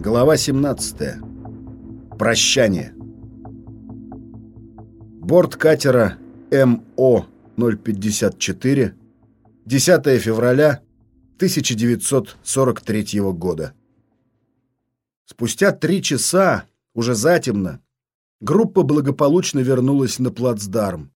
Глава 17. Прощание. Борт катера МО-054. 10 февраля 1943 года. Спустя три часа, уже затемно, группа благополучно вернулась на плацдарм.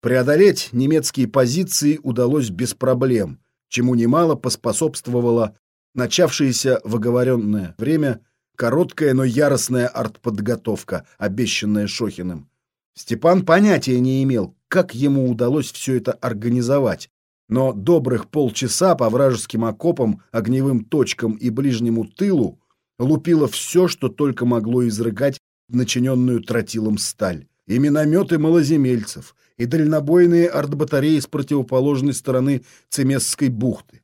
Преодолеть немецкие позиции удалось без проблем, чему немало поспособствовало начавшееся в оговоренное время короткая, но яростная артподготовка, обещанная Шохиным. Степан понятия не имел, как ему удалось все это организовать, но добрых полчаса по вражеским окопам, огневым точкам и ближнему тылу лупило все, что только могло изрыгать начиненную тротилом сталь. И минометы малоземельцев, и дальнобойные артбатареи с противоположной стороны Цемесской бухты.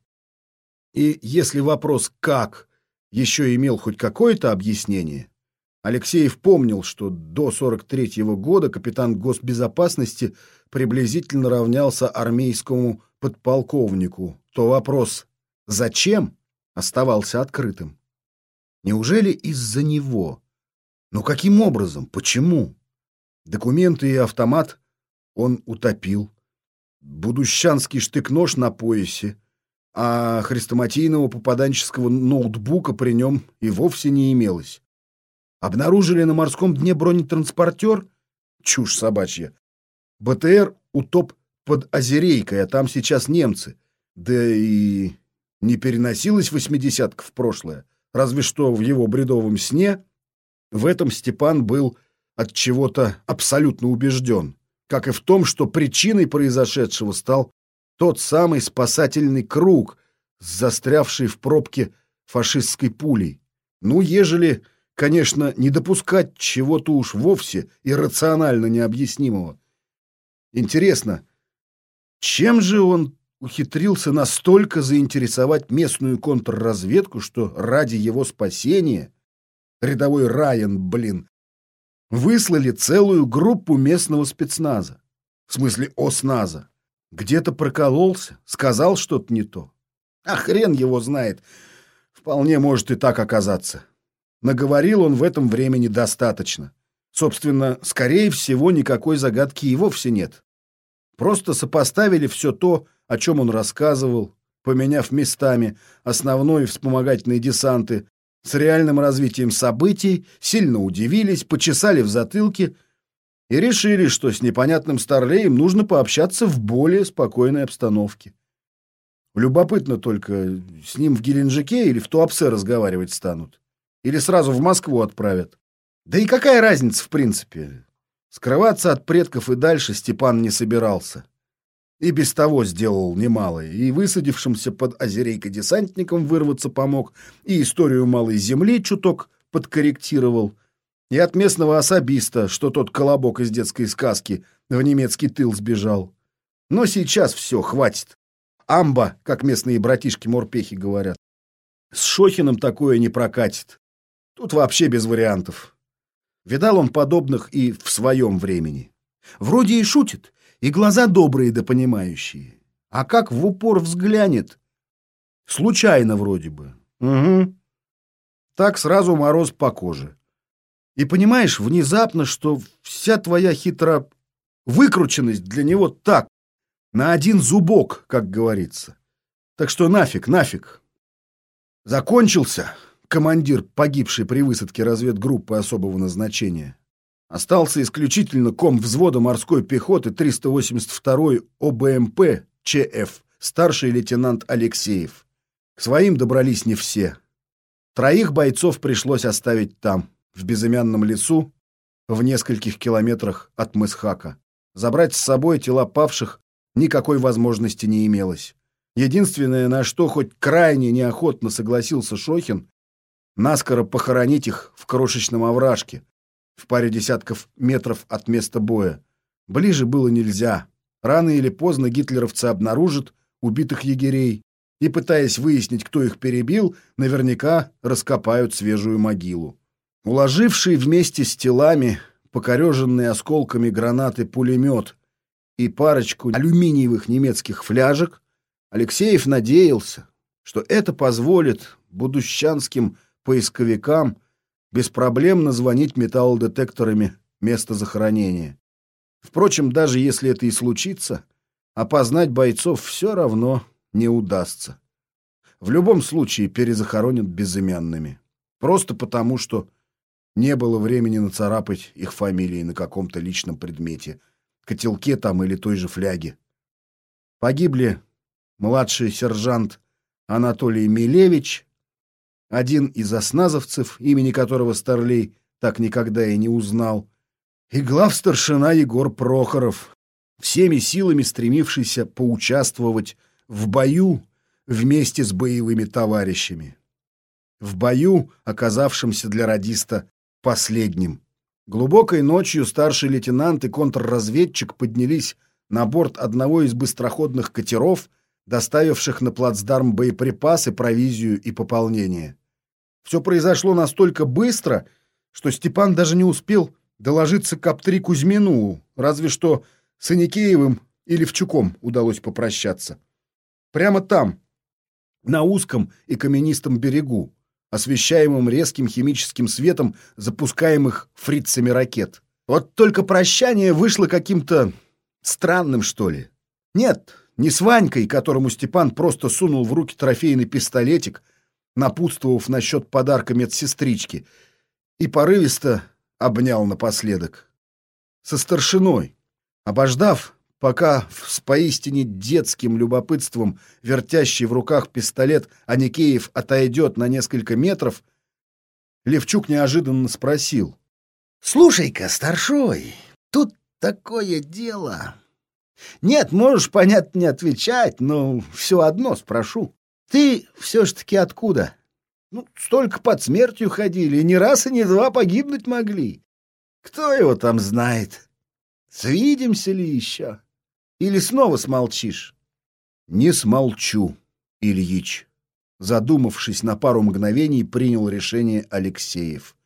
И если вопрос «как» еще имел хоть какое-то объяснение, Алексеев помнил, что до 43-го года капитан госбезопасности приблизительно равнялся армейскому подполковнику, то вопрос «зачем?» оставался открытым. Неужели из-за него? Но каким образом? Почему? Документы и автомат он утопил. Будущанский штык-нож на поясе, а хрестоматийного попаданческого ноутбука при нем и вовсе не имелось. Обнаружили на морском дне бронетранспортер? Чушь собачья. БТР утоп под Озерейкой, а там сейчас немцы. Да и не переносилась восьмидесятка в прошлое. Разве что в его бредовом сне. В этом Степан был от чего-то абсолютно убежден. Как и в том, что причиной произошедшего стал тот самый спасательный круг, застрявший в пробке фашистской пулей. Ну, ежели, конечно, не допускать чего-то уж вовсе иррационально необъяснимого. Интересно, чем же он ухитрился настолько заинтересовать местную контрразведку, что ради его спасения рядовой Райан, блин, выслали целую группу местного спецназа, в смысле ОСНАЗа. Где-то прокололся, сказал что-то не то. А хрен его знает. Вполне может и так оказаться. Наговорил он в этом времени достаточно. Собственно, скорее всего, никакой загадки и вовсе нет. Просто сопоставили все то, о чем он рассказывал, поменяв местами основной вспомогательные десанты с реальным развитием событий, сильно удивились, почесали в затылке и решили, что с непонятным старлеем нужно пообщаться в более спокойной обстановке. Любопытно только, с ним в Геленджике или в Туапсе разговаривать станут? Или сразу в Москву отправят? Да и какая разница в принципе? Скрываться от предков и дальше Степан не собирался. И без того сделал немало, и высадившимся под озерейкой десантникам вырваться помог, и историю малой земли чуток подкорректировал, и от местного особиста, что тот колобок из детской сказки в немецкий тыл сбежал. Но сейчас все, хватит. Амба, как местные братишки-морпехи говорят. С Шохиным такое не прокатит. Тут вообще без вариантов. Видал он подобных и в своем времени. Вроде и шутит, и глаза добрые да понимающие. А как в упор взглянет? Случайно вроде бы. Угу. Так сразу мороз по коже. И понимаешь внезапно, что вся твоя хитро выкрученность для него так, на один зубок, как говорится. Так что нафиг, нафиг. Закончился командир, погибший при высадке разведгруппы особого назначения. Остался исключительно ком взвода морской пехоты 382-й ОБМП ЧФ, старший лейтенант Алексеев. К своим добрались не все. Троих бойцов пришлось оставить там в безымянном лесу в нескольких километрах от Мысхака. Забрать с собой тела павших никакой возможности не имелось. Единственное, на что хоть крайне неохотно согласился Шохин, наскоро похоронить их в крошечном овражке, в паре десятков метров от места боя. Ближе было нельзя. Рано или поздно гитлеровцы обнаружат убитых егерей и, пытаясь выяснить, кто их перебил, наверняка раскопают свежую могилу. Уложивший вместе с телами покореженные осколками гранаты пулемет и парочку алюминиевых немецких фляжек, Алексеев надеялся, что это позволит будущанским поисковикам беспроблемно звонить металлодетекторами место захоронения. Впрочем, даже если это и случится, опознать бойцов все равно не удастся. В любом случае перезахоронят безымянными. Просто потому, что не было времени нацарапать их фамилии на каком-то личном предмете, котелке там или той же фляге. Погибли младший сержант Анатолий Милевич, один из осназовцев, имени которого Старлей так никогда и не узнал, и главстаршина Егор Прохоров, всеми силами стремившийся поучаствовать в бою вместе с боевыми товарищами. В бою, оказавшемся для радиста последним. Глубокой ночью старший лейтенант и контрразведчик поднялись на борт одного из быстроходных катеров, доставивших на плацдарм боеприпасы, провизию и пополнение. Все произошло настолько быстро, что Степан даже не успел доложиться Каптри Кузьмину, разве что с Аникеевым и Левчуком удалось попрощаться. Прямо там, на узком и каменистом берегу, освещаемым резким химическим светом запускаемых фрицами ракет. Вот только прощание вышло каким-то странным, что ли. Нет, не с Ванькой, которому Степан просто сунул в руки трофейный пистолетик, напутствовав насчет подарка медсестрички, и порывисто обнял напоследок. Со старшиной, обождав, пока с поистине детским любопытством вертящий в руках пистолет Аникеев отойдет на несколько метров, Левчук неожиданно спросил. «Слушай-ка, старшой, тут такое дело. Нет, можешь, понятно, не отвечать, но все одно спрошу. Ты все ж таки откуда? Ну, столько под смертью ходили, ни раз и ни два погибнуть могли. Кто его там знает? Свидимся ли еще?» Или снова смолчишь? Не смолчу, Ильич. Задумавшись на пару мгновений, принял решение Алексеев.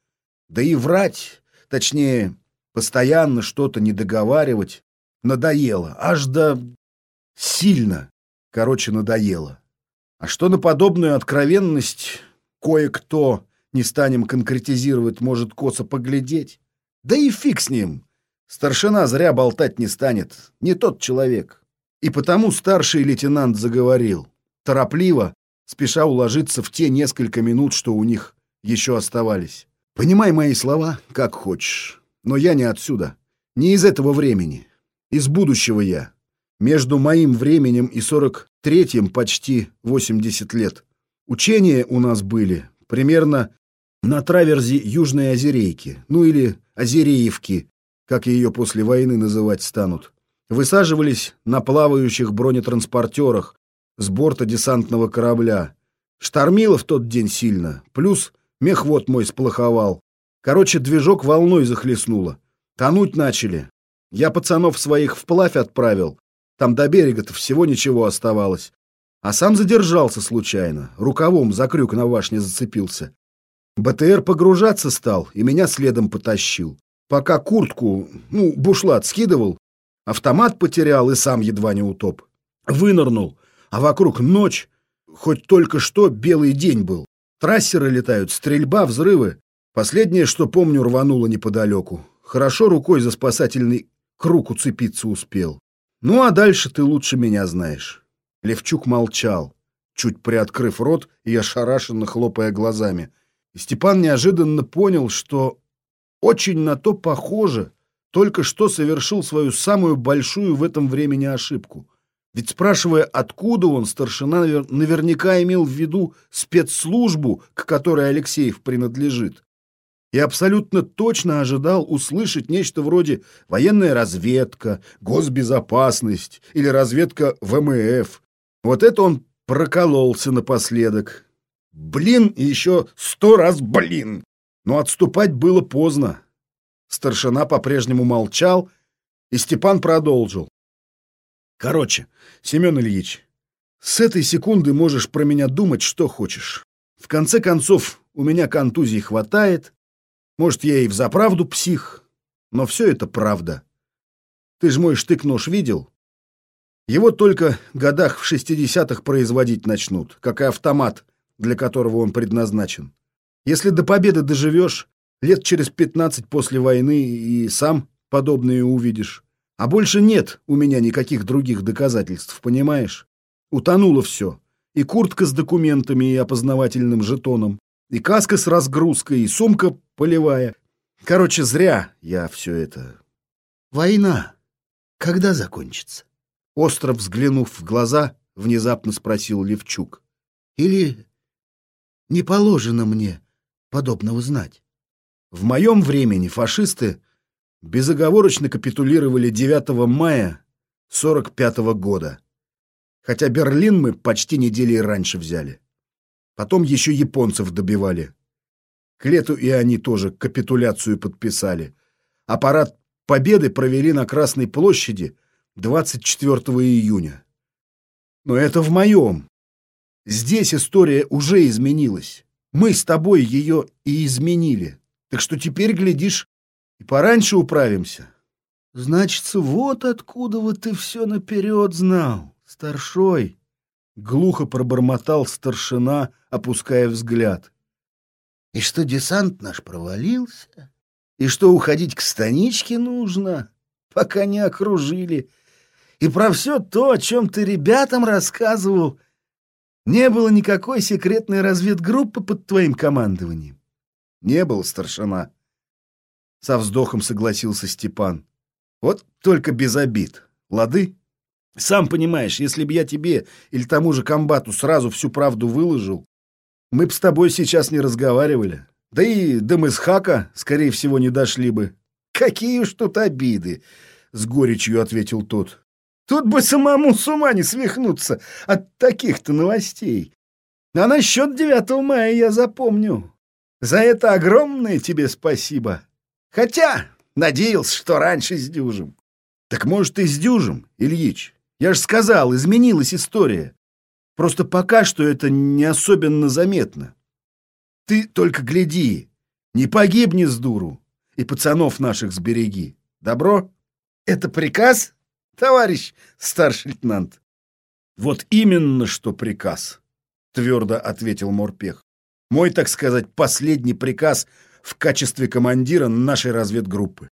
Да и врать, точнее, постоянно что-то не договаривать, надоело, аж до сильно, короче, надоело. А что на подобную откровенность кое-кто, не станем конкретизировать, может косо поглядеть? Да и фиг с ним, Старшина зря болтать не станет, не тот человек. И потому старший лейтенант заговорил, торопливо, спеша уложиться в те несколько минут, что у них еще оставались. Понимай мои слова, как хочешь, но я не отсюда, не из этого времени, из будущего я. Между моим временем и сорок третьим почти 80 лет. Учения у нас были примерно на траверзе Южной Озерейки, ну или Озереевки, как ее после войны называть станут, высаживались на плавающих бронетранспортерах с борта десантного корабля. Штормило в тот день сильно, плюс мехвод мой сплоховал. Короче, движок волной захлестнуло. Тонуть начали. Я пацанов своих вплавь отправил. Там до берега-то всего ничего оставалось. А сам задержался случайно. Рукавом за крюк на башне зацепился. БТР погружаться стал и меня следом потащил. Пока куртку, ну, бушлат скидывал, автомат потерял и сам едва не утоп. Вынырнул, а вокруг ночь, хоть только что белый день был. Трассеры летают, стрельба, взрывы. Последнее, что помню, рвануло неподалеку. Хорошо рукой за спасательный круг уцепиться успел. Ну, а дальше ты лучше меня знаешь. Левчук молчал, чуть приоткрыв рот и ошарашенно хлопая глазами. И Степан неожиданно понял, что очень на то похоже, только что совершил свою самую большую в этом времени ошибку. Ведь спрашивая, откуда он, старшина наверняка имел в виду спецслужбу, к которой Алексеев принадлежит. И абсолютно точно ожидал услышать нечто вроде «военная разведка», «госбезопасность» или «разведка ВМФ». Вот это он прокололся напоследок. Блин и еще сто раз блин. Но отступать было поздно. Старшина по-прежнему молчал, и Степан продолжил. «Короче, Семен Ильич, с этой секунды можешь про меня думать, что хочешь. В конце концов, у меня контузии хватает. Может, я и взаправду псих, но все это правда. Ты ж мой штык-нож видел? Его только годах в шестидесятых производить начнут, как и автомат, для которого он предназначен. Если до победы доживешь, лет через пятнадцать после войны и сам подобные увидишь. А больше нет у меня никаких других доказательств, понимаешь? Утонуло все. И куртка с документами и опознавательным жетоном, и каска с разгрузкой, и сумка полевая. Короче, зря я все это... Война когда закончится? Остро взглянув в глаза, внезапно спросил Левчук. Или не положено мне подобного знать? В моем времени фашисты безоговорочно капитулировали 9 мая 45 -го года. Хотя Берлин мы почти недели раньше взяли. Потом еще японцев добивали. К лету и они тоже капитуляцию подписали. Аппарат Победы провели на Красной площади 24 июня. Но это в моем. Здесь история уже изменилась. Мы с тобой ее и изменили. Так что теперь, глядишь, и пораньше управимся. Значится, вот откуда вот ты все наперед знал, старшой. Глухо пробормотал старшина, опуская взгляд. И что десант наш провалился? И что уходить к станичке нужно, пока не окружили. И про все то, о чем ты ребятам рассказывал, не было никакой секретной разведгруппы под твоим командованием. Не было, старшина. Со вздохом согласился Степан. Вот только без обид. Лады? Сам понимаешь, если бы я тебе или тому же комбату сразу всю правду выложил, мы б с тобой сейчас не разговаривали. Да и до Мысхака, скорее всего, не дошли бы. Какие уж тут обиды, с горечью ответил тот. Тут бы самому с ума не свихнуться от таких-то новостей. А насчет 9 мая я запомню. За это огромное тебе спасибо. Хотя надеялся, что раньше сдюжим. Так может и сдюжим, Ильич. Я же сказал, изменилась история. Просто пока что это не особенно заметно. Ты только гляди, не погибни с дуру, и пацанов наших сбереги. Добро? Это приказ, товарищ старший лейтенант? Вот именно что приказ, твердо ответил Морпех. Мой, так сказать, последний приказ в качестве командира нашей разведгруппы.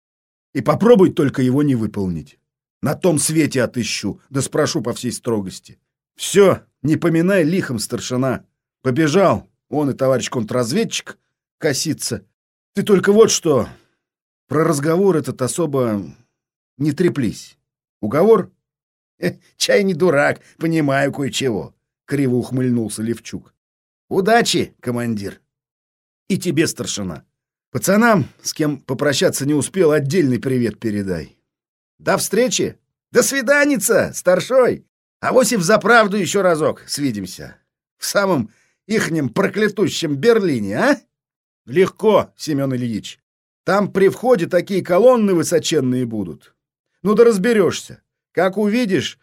И попробуй только его не выполнить. На том свете отыщу, да спрошу по всей строгости. Все, не поминай лихом, старшина. Побежал, он и товарищ контрразведчик косится. Ты только вот что, про разговор этот особо не треплись. Уговор? Чай не дурак, понимаю кое-чего. Криво ухмыльнулся Левчук. Удачи, командир. И тебе, старшина. Пацанам, с кем попрощаться не успел, отдельный привет передай. До встречи. До свиданица, старшой. А вось и взаправду еще разок свидимся. В самом ихнем проклятущем Берлине, а? Легко, Семен Ильич. Там при входе такие колонны высоченные будут. Ну да разберешься. Как увидишь,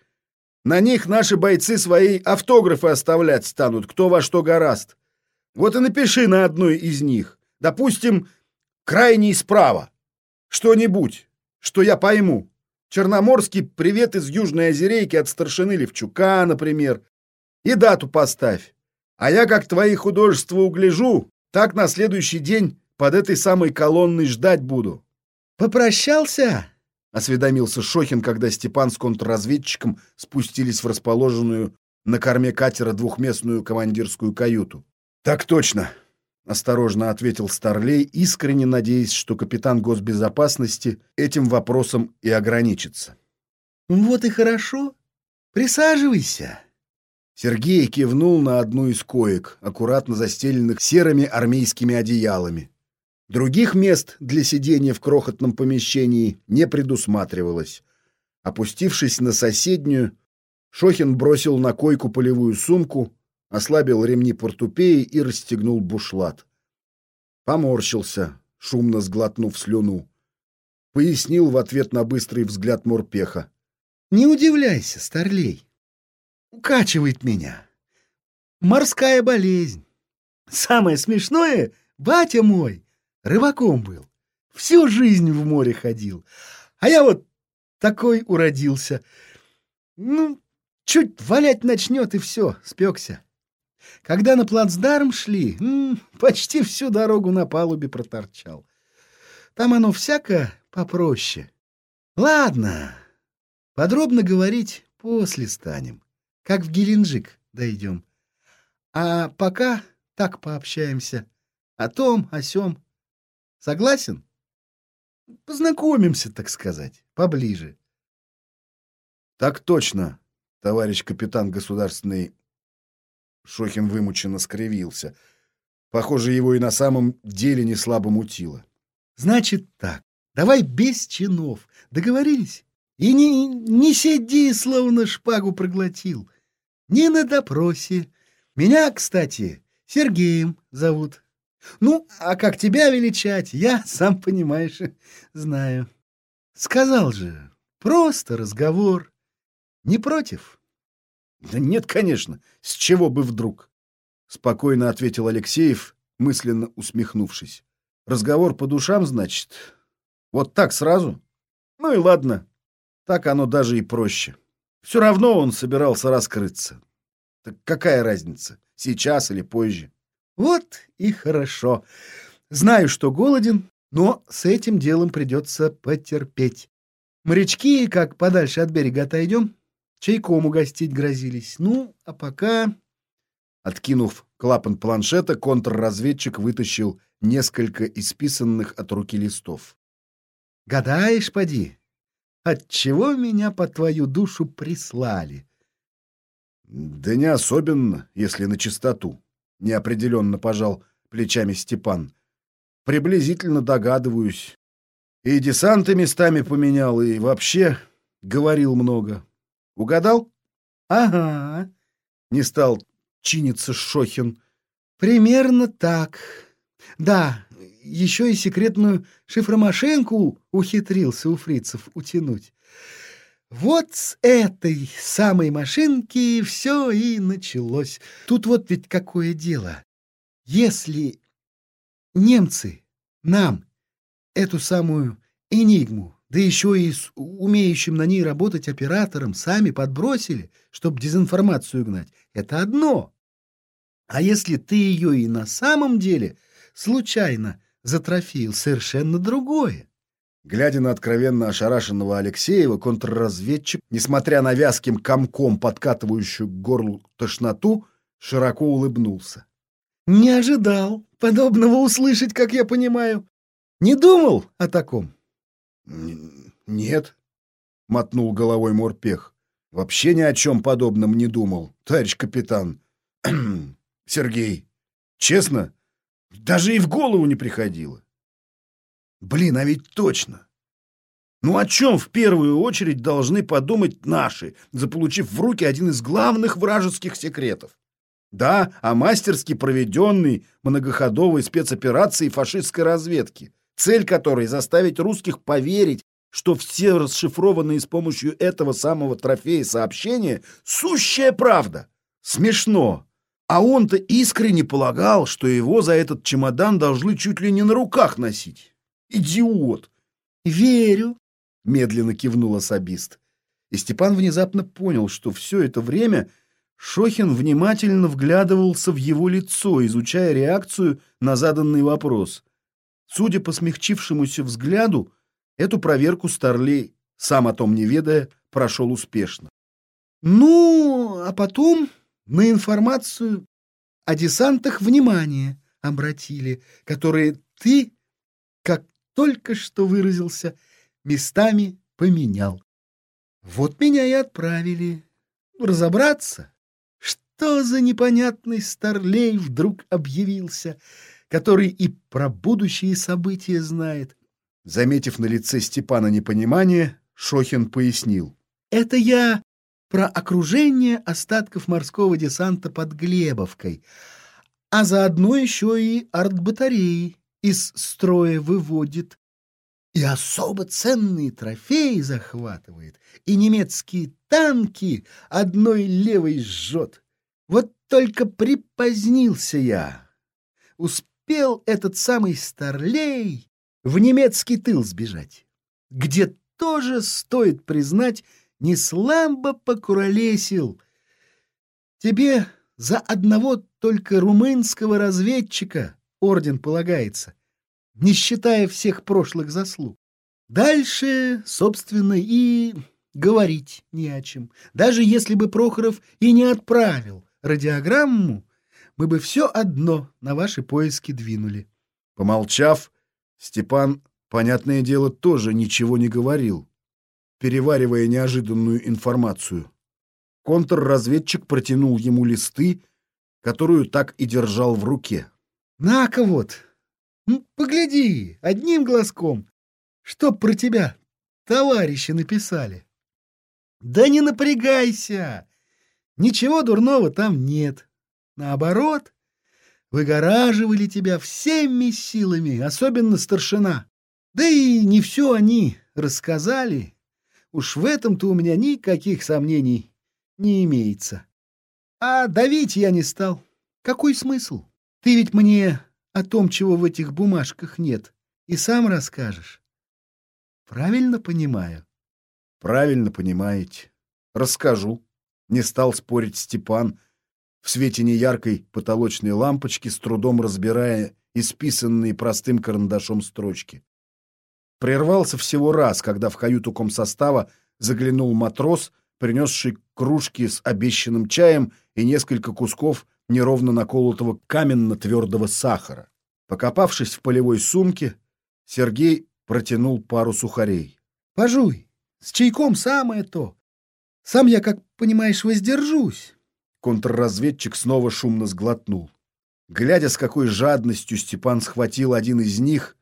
на них наши бойцы свои автографы оставлять станут, кто во что гораст. Вот и напиши на одной из них. Допустим, крайний справа. Что-нибудь, что я пойму. Черноморский привет из Южной Озерейки от старшины Левчука, например. И дату поставь. А я как твои художества угляжу, так на следующий день под этой самой колонной ждать буду. Попрощался? Осведомился Шохин, когда Степан с контрразведчиком спустились в расположенную на корме катера двухместную командирскую каюту. Так точно, осторожно ответил Старлей, искренне надеясь, что капитан госбезопасности этим вопросом и ограничится. Вот и хорошо. Присаживайся. Сергей кивнул на одну из коек, аккуратно застеленных серыми армейскими одеялами. Других мест для сидения в крохотном помещении не предусматривалось. Опустившись на соседнюю, Шохин бросил на койку полевую сумку, ослабил ремни портупеи и расстегнул бушлат. Поморщился, шумно сглотнув слюну. Пояснил в ответ на быстрый взгляд морпеха. «Не удивляйся, старлей. Укачивает меня. Морская болезнь. Самое смешное, батя мой рыбаком был. Всю жизнь в море ходил. А я вот такой уродился. Ну, чуть валять начнет, и все, спекся. Когда на плацдарм шли, почти всю дорогу на палубе проторчал. Там оно всяко попроще. Ладно, подробно говорить после станем, как в Геленджик дойдем. А пока так пообщаемся. О том, о сём. Согласен? Познакомимся, так сказать, поближе. Так точно, товарищ капитан государственный. Шохин вымученно скривился. Похоже, его и на самом деле не слабо мутило. Значит так, давай без чинов. Договорились? И не, не сиди, словно шпагу проглотил. Не на допросе. Меня, кстати, Сергеем зовут. Ну, а как тебя величать, я, сам понимаешь, знаю. Сказал же, просто разговор. Не против? Да нет, конечно. С чего бы вдруг? Спокойно ответил Алексеев, мысленно усмехнувшись. Разговор по душам, значит? Вот так сразу? Ну и ладно. Так оно даже и проще. Все равно он собирался раскрыться. Так какая разница, сейчас или позже? Вот и хорошо. Знаю, что голоден, но с этим делом придется потерпеть. Морячки, как подальше от берега отойдем, чайком угостить грозились. Ну, а пока... Откинув клапан планшета, контрразведчик вытащил несколько исписанных от руки листов. «Гадаешь, поди, отчего меня по твою душу прислали?» «Да не особенно, если на чистоту», — неопределенно пожал плечами Степан. «Приблизительно догадываюсь. И десанты местами поменял, и вообще говорил много. Угадал?» «Ага», — не стал чиниться Шохин. «Примерно так. Да, еще и секретную шифромашинку ухитрился у фрицев утянуть. Вот с этой самой машинки все и началось. Тут вот ведь какое дело. Если немцы нам эту самую «Энигму», да еще и с умеющим на ней работать оператором, сами подбросили, чтобы дезинформацию гнать, это одно. А если ты ее и на самом деле случайно затрофил, совершенно другое. Глядя на откровенно ошарашенного Алексеева, контрразведчик, несмотря на вязким комком, подкатывающую к горлу тошноту, широко улыбнулся. «Не ожидал подобного услышать, как я понимаю. Не думал о таком?» «Нет», — мотнул головой морпех. «Вообще ни о чем подобном не думал, товарищ капитан. Сергей, честно, даже и в голову не приходило. Блин, а ведь точно. Ну о чем в первую очередь должны подумать наши, заполучив в руки один из главных вражеских секретов? Да, о мастерски проведенной многоходовой спецоперации фашистской разведки, цель которой заставить русских поверить, что все расшифрованные с помощью этого самого трофея сообщения — сущая правда. Смешно. А он-то искренне полагал, что его за этот чемодан должны чуть ли не на руках носить. Идиот! Верю, медленно кивнул особист. И Степан внезапно понял, что все это время Шохин внимательно вглядывался в его лицо, изучая реакцию на заданный вопрос. Судя по смягчившемуся взгляду, эту проверку Старлей, сам о том не ведая, прошел успешно. Ну, а потом на информацию о десантах внимание обратили, которые ты, только что выразился, местами поменял. Вот меня и отправили разобраться, что за непонятный старлей вдруг объявился, который и про будущие события знает. Заметив на лице Степана непонимание, Шохин пояснил. «Это я про окружение остатков морского десанта под Глебовкой, а заодно еще и артбатареи из строя выводит, и особо ценные трофеи захватывает, и немецкие танки одной левой жжет. Вот только припозднился я. Успел этот самый Старлей в немецкий тыл сбежать, где тоже, стоит признать, не слабо покуролесил. Тебе за одного только румынского разведчика орден полагается, не считая всех прошлых заслуг. Дальше, собственно, и говорить не о чем. Даже если бы Прохоров и не отправил радиограмму, мы бы все одно на ваши поиски двинули. Помолчав, Степан, понятное дело, тоже ничего не говорил, переваривая неожиданную информацию. Контрразведчик протянул ему листы, которую так и держал в руке. «На-ка вот! Погляди, одним глазком, что про тебя товарищи написали!» «Да не напрягайся! Ничего дурного там нет. Наоборот, выгораживали тебя всеми силами, особенно старшина. Да и не все они рассказали. Уж в этом-то у меня никаких сомнений не имеется. А давить я не стал. Какой смысл? Ты ведь мне о том, чего в этих бумажках нет, и сам расскажешь. Правильно понимаю? Правильно понимаете. Расскажу. Не стал спорить Степан, в свете неяркой потолочной лампочки, с трудом разбирая исписанные простым карандашом строчки. Прервался всего раз, когда в каюту комсостава заглянул матрос, принесший кружки с обещанным чаем и несколько кусков неровно наколотого каменно-твердого сахара. Покопавшись в полевой сумке, Сергей протянул пару сухарей. — Пожуй, с чайком самое то. Сам я, как понимаешь, воздержусь. Контрразведчик снова шумно сглотнул. Глядя, с какой жадностью Степан схватил один из них,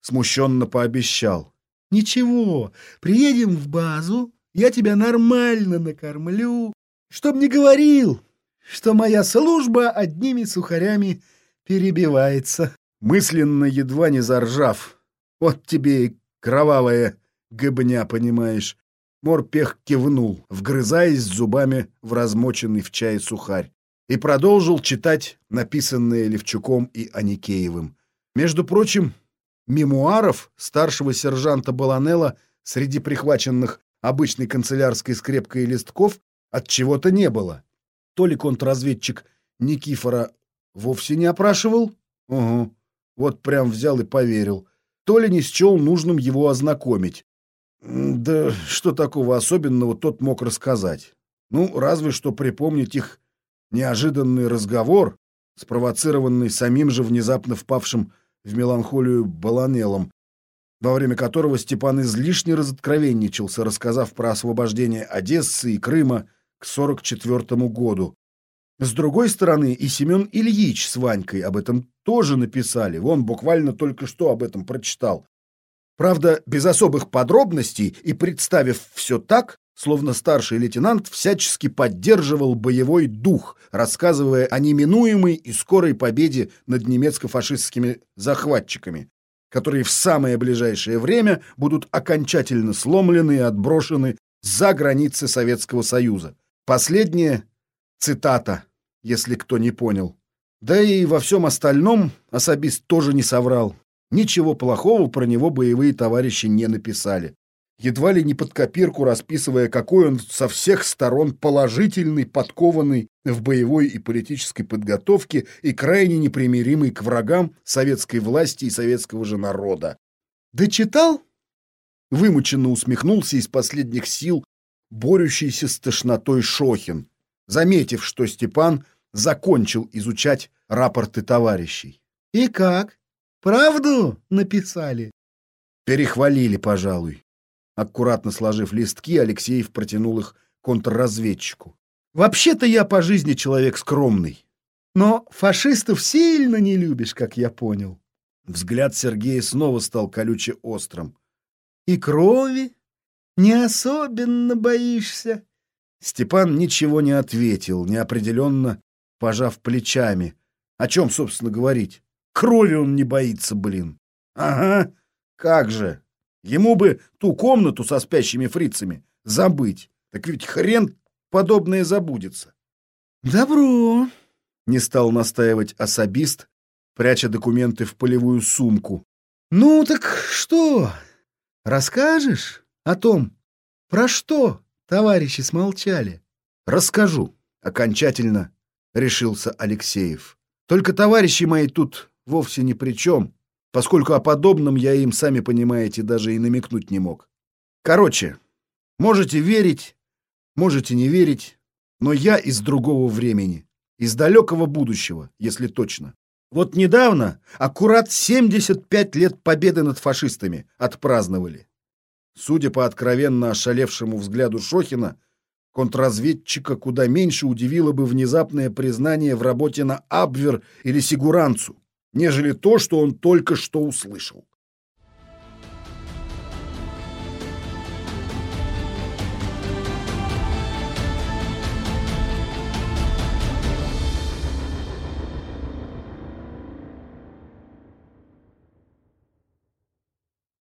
смущенно пообещал. — Ничего, приедем в базу, я тебя нормально накормлю, чтоб не говорил, что моя служба одними сухарями перебивается. Мысленно, едва не заржав. Вот тебе и кровавая гыбня, понимаешь. Морпех кивнул, вгрызаясь зубами в размоченный в чае сухарь, и продолжил читать написанное Левчуком и Аникеевым. Между прочим, мемуаров старшего сержанта Баланелла среди прихваченных обычной канцелярской скрепкой листков от чего-то не было. То ли контрразведчик Никифора вовсе не опрашивал, угу, вот прям взял и поверил, то ли не счел нужным его ознакомить, да что такого особенного тот мог рассказать? Ну, разве что припомнить их неожиданный разговор, спровоцированный самим же внезапно впавшим в меланхолию Баланелом, во время которого Степан излишне разоткровенничался, рассказав про освобождение Одессы и Крыма к 44 году. С другой стороны, и Семен Ильич с Ванькой об этом тоже написали. Вон буквально только что об этом прочитал. Правда, без особых подробностей и представив все так, словно старший лейтенант всячески поддерживал боевой дух, рассказывая о неминуемой и скорой победе над немецко-фашистскими захватчиками, которые в самое ближайшее время будут окончательно сломлены и отброшены за границы Советского Союза. Последняя цитата, если кто не понял. Да и во всем остальном особист тоже не соврал. Ничего плохого про него боевые товарищи не написали. Едва ли не под копирку расписывая, какой он со всех сторон положительный, подкованный в боевой и политической подготовке и крайне непримиримый к врагам советской власти и советского же народа. «Да читал?» Вымученно усмехнулся из последних сил борющийся с тошнотой Шохин, заметив, что Степан закончил изучать рапорты товарищей. «И как?» Правду написали? Перехвалили, пожалуй. Аккуратно сложив листки, Алексеев протянул их контрразведчику. Вообще-то я по жизни человек скромный. Но фашистов сильно не любишь, как я понял. Взгляд Сергея снова стал колюче острым. И крови не особенно боишься. Степан ничего не ответил, неопределенно пожав плечами. О чем, собственно, говорить? Крови он не боится, блин. Ага, как же. Ему бы ту комнату со спящими фрицами забыть. Так ведь хрен подобное забудется. Добро. Не стал настаивать особист, пряча документы в полевую сумку. Ну так что, расскажешь о том, про что товарищи смолчали? Расскажу, окончательно решился Алексеев. Только товарищи мои тут вовсе ни при чем, поскольку о подобном я им, сами понимаете, даже и намекнуть не мог. Короче, можете верить, можете не верить, но я из другого времени, из далекого будущего, если точно. Вот недавно аккурат 75 лет победы над фашистами отпраздновали. Судя по откровенно ошалевшему взгляду Шохина, контрразведчика куда меньше удивило бы внезапное признание в работе на Абвер или Сигуранцу, нежели то, что он только что услышал.